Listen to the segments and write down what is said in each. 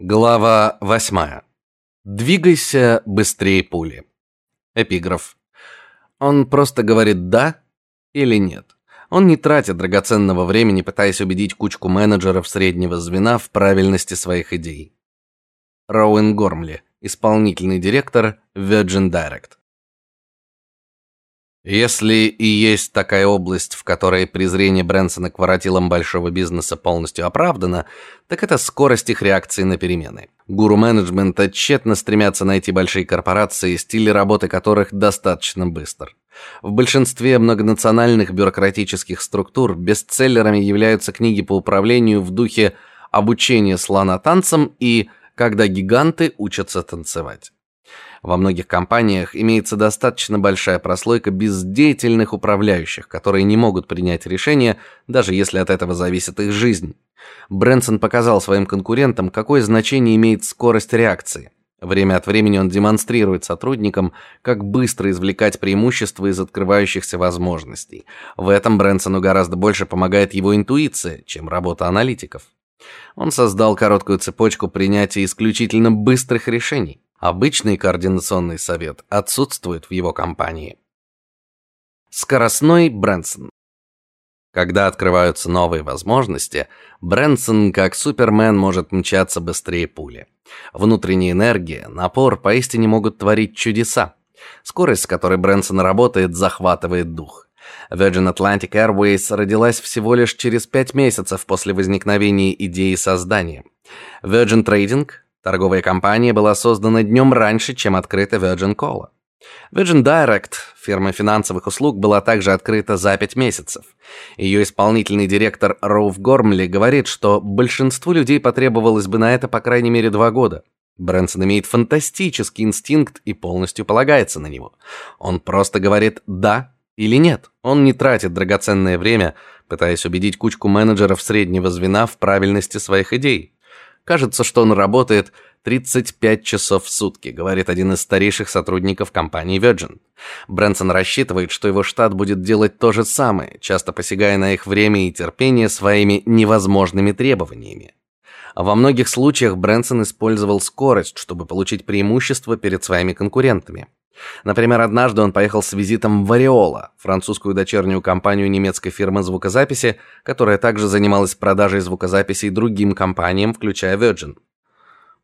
Глава восьмая. Двигайся быстрее пули. Эпиграф. Он просто говорит да или нет. Он не тратит драгоценного времени, пытаясь убедить кучку менеджеров среднего звена в правильности своих идей. Роуэн Гормли, исполнительный директор Virgin Direct. Если и есть такая область, в которой презрение Брэнсона к воротилам большого бизнеса полностью оправдано, так это скорость их реакции на перемены. Гуру менеджмента тщетно стремятся найти большие корпорации, стиль работы которых достаточно быстр. В большинстве многонациональных бюрократических структур бестселлерами являются книги по управлению в духе обучения слона танцам и когда гиганты учатся танцевать. Во многих компаниях имеется достаточно большая прослойка бездеятельных управляющих, которые не могут принять решения, даже если от этого зависит их жизнь. Брэнсон показал своим конкурентам, какое значение имеет скорость реакции. Время от времени он демонстрирует сотрудникам, как быстро извлекать преимущества из открывающихся возможностей. В этом Брэнсону гораздо больше помогает его интуиция, чем работа аналитиков. Он создал короткую цепочку принятия исключительно быстрых решений. Обычный координационный совет отсутствует в его компании. Скоростной Брэнсон. Когда открываются новые возможности, Брэнсон, как Супермен, может мчаться быстрее пули. Внутренняя энергия, напор поистине могут творить чудеса. Скорость, с которой Брэнсон работает, захватывает дух. Virgin Atlantic Airways родилась всего лишь через пять месяцев после возникновения идеи создания. Virgin Trading Торговая компания была создана днем раньше, чем открыта Virgin Cola. Virgin Direct, фирма финансовых услуг, была также открыта за пять месяцев. Ее исполнительный директор Роуф Гормли говорит, что большинству людей потребовалось бы на это по крайней мере два года. Брэнсон имеет фантастический инстинкт и полностью полагается на него. Он просто говорит «да» или «нет». Он не тратит драгоценное время, пытаясь убедить кучку менеджеров среднего звена в правильности своих идей. Кажется, что он работает 35 часов в сутки, говорит один из старейших сотрудников компании Virgin. Брэнсон рассчитывает, что его штат будет делать то же самое, часто посягая на их время и терпение своими невозможными требованиями. Во многих случаях Брэнсон использовал скорость, чтобы получить преимущество перед своими конкурентами. Например, однажды он поехал с визитом в Ореола, французскую дочернюю компанию немецкой фирмы звукозаписи, которая также занималась продажей звукозаписей другим компаниям, включая Virgin.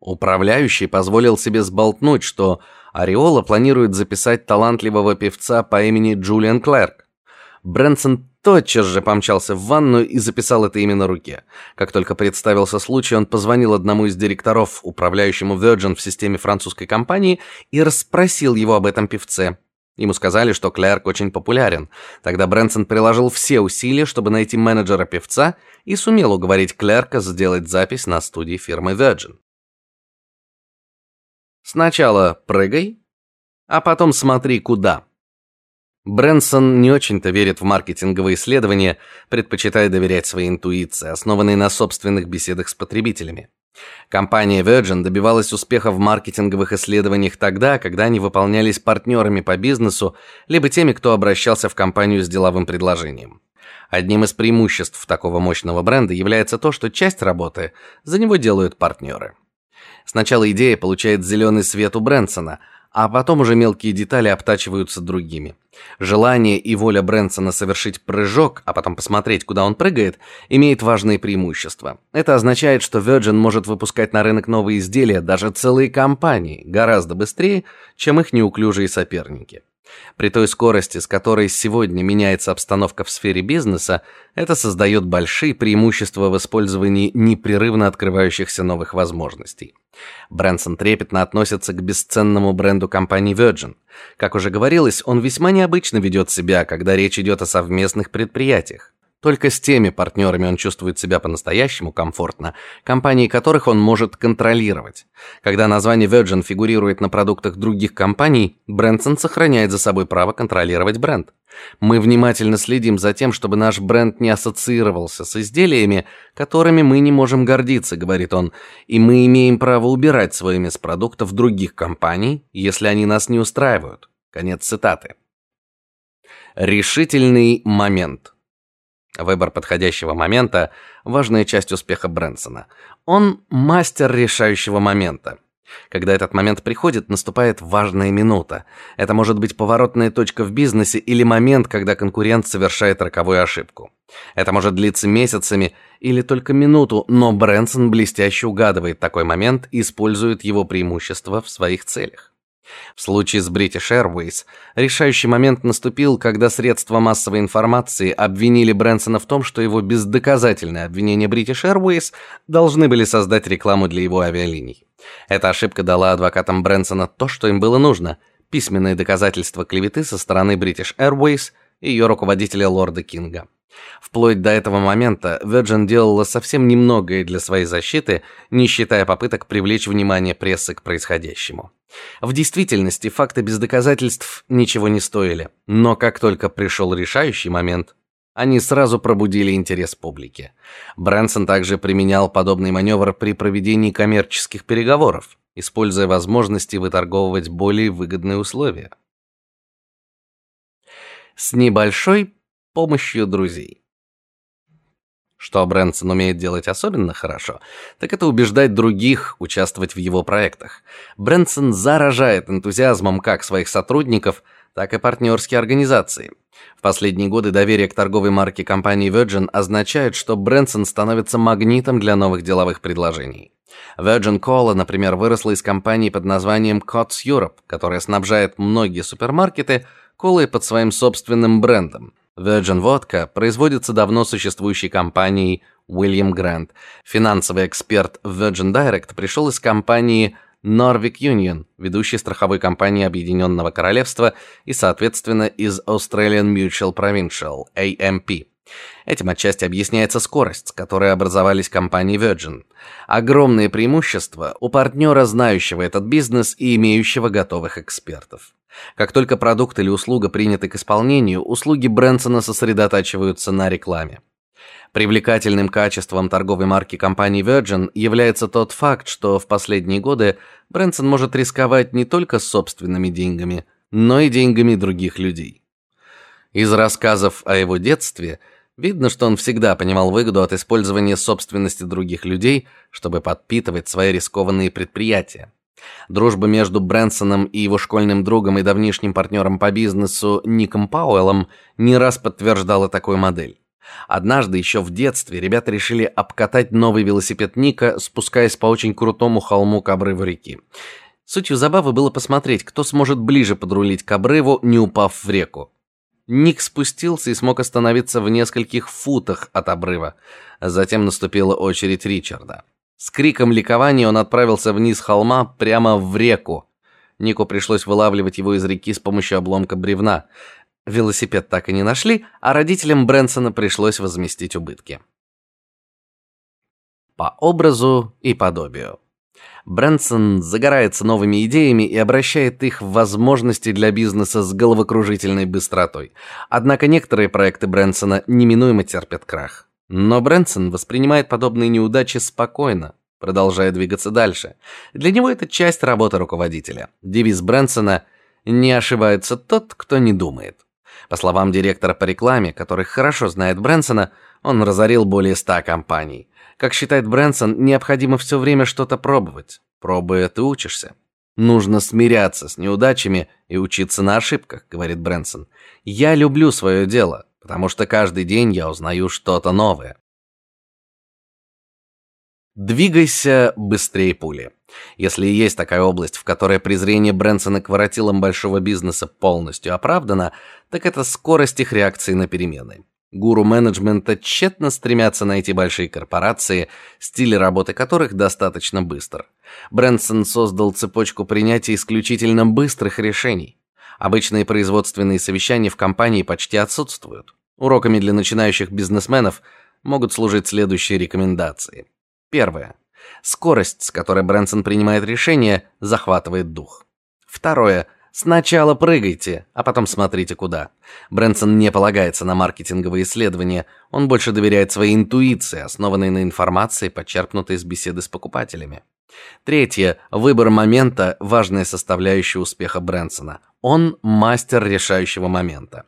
Управляющий позволил себе сболтнуть, что Ореола планирует записать талантливого певца по имени Джулиан Клерк. Брэнсон тотчас же помчался в ванную и записал это имя на руке. Как только представился случай, он позвонил одному из директоров, управляющему Virgin в системе французской компании, и расспросил его об этом певце. Ему сказали, что Клерк очень популярен. Тогда Брэнсон приложил все усилия, чтобы найти менеджера певца, и сумел уговорить Клерка сделать запись на студии фирмы Virgin. Сначала прыгай, а потом смотри куда. Брэнсон не очень-то верит в маркетинговые исследования, предпочитая доверять своей интуиции, основанной на собственных беседах с потребителями. Компания Virgin добивалась успеха в маркетинговых исследованиях тогда, когда они выполнялись партнерами по бизнесу, либо теми, кто обращался в компанию с деловым предложением. Одним из преимуществ такого мощного бренда является то, что часть работы за него делают партнеры. Сначала идея получает зеленый свет у Брэнсона – а потом уже мелкие детали обтачиваются другими. Желание и воля Брэнсона совершить прыжок, а потом посмотреть, куда он прыгает, имеет важные преимущества. Это означает, что Virgin может выпускать на рынок новые изделия, даже целые компании, гораздо быстрее, чем их неуклюжие соперники. При той скорости, с которой сегодня меняется обстановка в сфере бизнеса, это создает большие преимущества в использовании непрерывно открывающихся новых возможностей. Брэнсон трепетно относится к бесценному бренду компании Virgin. Как уже говорилось, он весьма необычно ведет себя, когда речь идет о совместных предприятиях. Только с теми партнерами он чувствует себя по-настоящему комфортно, компании которых он может контролировать. Когда название Virgin фигурирует на продуктах других компаний, Брэнсон сохраняет за собой право контролировать бренд. Мы внимательно следим за тем, чтобы наш бренд не ассоциировался с изделиями, которыми мы не можем гордиться, говорит он, и мы имеем право убирать свой имя с продуктов других компаний, если они нас не устраивают. Конец цитаты. Решительный момент. Выбор подходящего момента важная часть успеха Брэнсона. Он мастер решающего момента. Когда этот момент приходит, наступает важная минута. Это может быть поворотная точка в бизнесе или момент, когда конкурент совершает роковую ошибку. Это может длиться месяцами или только минуту, но Брэнсон блестяще угадывает такой момент и использует его преимущество в своих целях. В случае с British Airways решающий момент наступил, когда средства массовой информации обвинили Брэнсона в том, что его бездоказательные обвинения British Airways должны были создать рекламу для его авиалиний. Эта ошибка дала адвокатам Брэнсона то, что им было нужно: письменные доказательства клеветы со стороны British Airways и ее руководителя лорда Кинга. Вплоть до этого момента Virgin делала совсем немногое для своей защиты, не считая попыток привлечь внимание прессы к происходящему. В действительности факты без доказательств ничего не стоили, но как только пришел решающий момент, они сразу пробудили интерес публики. Брэнсон также применял подобный маневр при проведении коммерческих переговоров, используя возможности выторговывать более выгодные условия. С небольшой помощью друзей. Что Брэнсон умеет делать особенно хорошо, так это убеждать других участвовать в его проектах. Брэнсон заражает энтузиазмом как своих сотрудников, так и партнерские организации. В последние годы доверие к торговой марке компании Virgin означает, что Брэнсон становится магнитом для новых деловых предложений. Virgin Cola, например, выросла из компании под названием Cots Europe, которая снабжает многие супермаркеты колой под своим собственным брендом. Virgin Vodka производится давно существующей компанией William Grant. Финансовый эксперт Virgin Direct пришел из компании Norvik Union, ведущей страховой компании Объединенного Королевства, и, соответственно, из Australian Mutual Provincial (AMP). Этим отчасти объясняется скорость, с которой образовались компании Virgin. Огромные преимущества у партнера, знающего этот бизнес и имеющего готовых экспертов. Как только продукт или услуга приняты к исполнению, услуги Брэнсона сосредотачиваются на рекламе. Привлекательным качеством торговой марки компании Virgin является тот факт, что в последние годы Брэнсон может рисковать не только собственными деньгами, но и деньгами других людей. Из рассказов о его детстве видно, что он всегда понимал выгоду от использования собственности других людей, чтобы подпитывать свои рискованные предприятия. Дружба между Брэнсоном и его школьным другом и давнишним партнером по бизнесу Ником Пауэллом не раз подтверждала такую модель. Однажды еще в детстве ребята решили обкатать новый велосипед Ника, спускаясь по очень крутому холму к обрыву реки. Сутью забавы было посмотреть, кто сможет ближе подрулить к обрыву, не упав в реку. Ник спустился и смог остановиться в нескольких футах от обрыва. Затем наступила очередь Ричарда. С криком ликования он отправился вниз холма прямо в реку. Нику пришлось вылавливать его из реки с помощью обломка бревна. Велосипед так и не нашли, а родителям Брэнсона пришлось возместить убытки. По образу и подобию. Брэнсон загорается новыми идеями и обращает их в возможности для бизнеса с головокружительной быстротой. Однако некоторые проекты Брэнсона неминуемо терпят крах. Но Брэнсон воспринимает подобные неудачи спокойно, продолжая двигаться дальше. Для него это часть работы руководителя. Девиз Брэнсона не ошибается тот, кто не думает. По словам директора по рекламе, который хорошо знает Брэнсона, он разорил более ста компаний. Как считает Брэнсон, необходимо все время что-то пробовать. Пробуя, ты учишься. Нужно смиряться с неудачами и учиться на ошибках, говорит Брэнсон. Я люблю свое дело потому что каждый день я узнаю что-то новое. Двигайся быстрее пули. Если есть такая область, в которой презрение Брэнсона к воротилам большого бизнеса полностью оправдано, так это скорость их реакции на перемены. Гуру менеджмента тщетно стремятся найти большие корпорации, стиль работы которых достаточно быстр. Брэнсон создал цепочку принятия исключительно быстрых решений. Обычные производственные совещания в компании почти отсутствуют. Уроками для начинающих бизнесменов могут служить следующие рекомендации. Первое. Скорость, с которой Брэнсон принимает решения, захватывает дух. Второе. Сначала прыгайте, а потом смотрите куда. Брэнсон не полагается на маркетинговые исследования, он больше доверяет своей интуиции, основанной на информации, почерпнутой из беседы с покупателями. Третье. Выбор момента важная составляющая успеха Брэнсона. Он мастер решающего момента.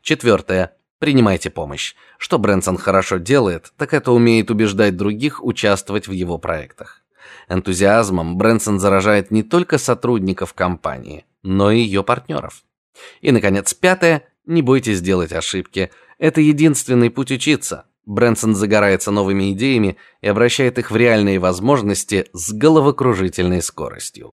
Четвертое. Принимайте помощь. Что Брэнсон хорошо делает, так это умеет убеждать других участвовать в его проектах. Энтузиазмом Брэнсон заражает не только сотрудников компании, но и ее партнеров. И наконец, пятое не бойтесь делать ошибки. Это единственный путь учиться. Брэнсон загорается новыми идеями и обращает их в реальные возможности с головокружительной скоростью.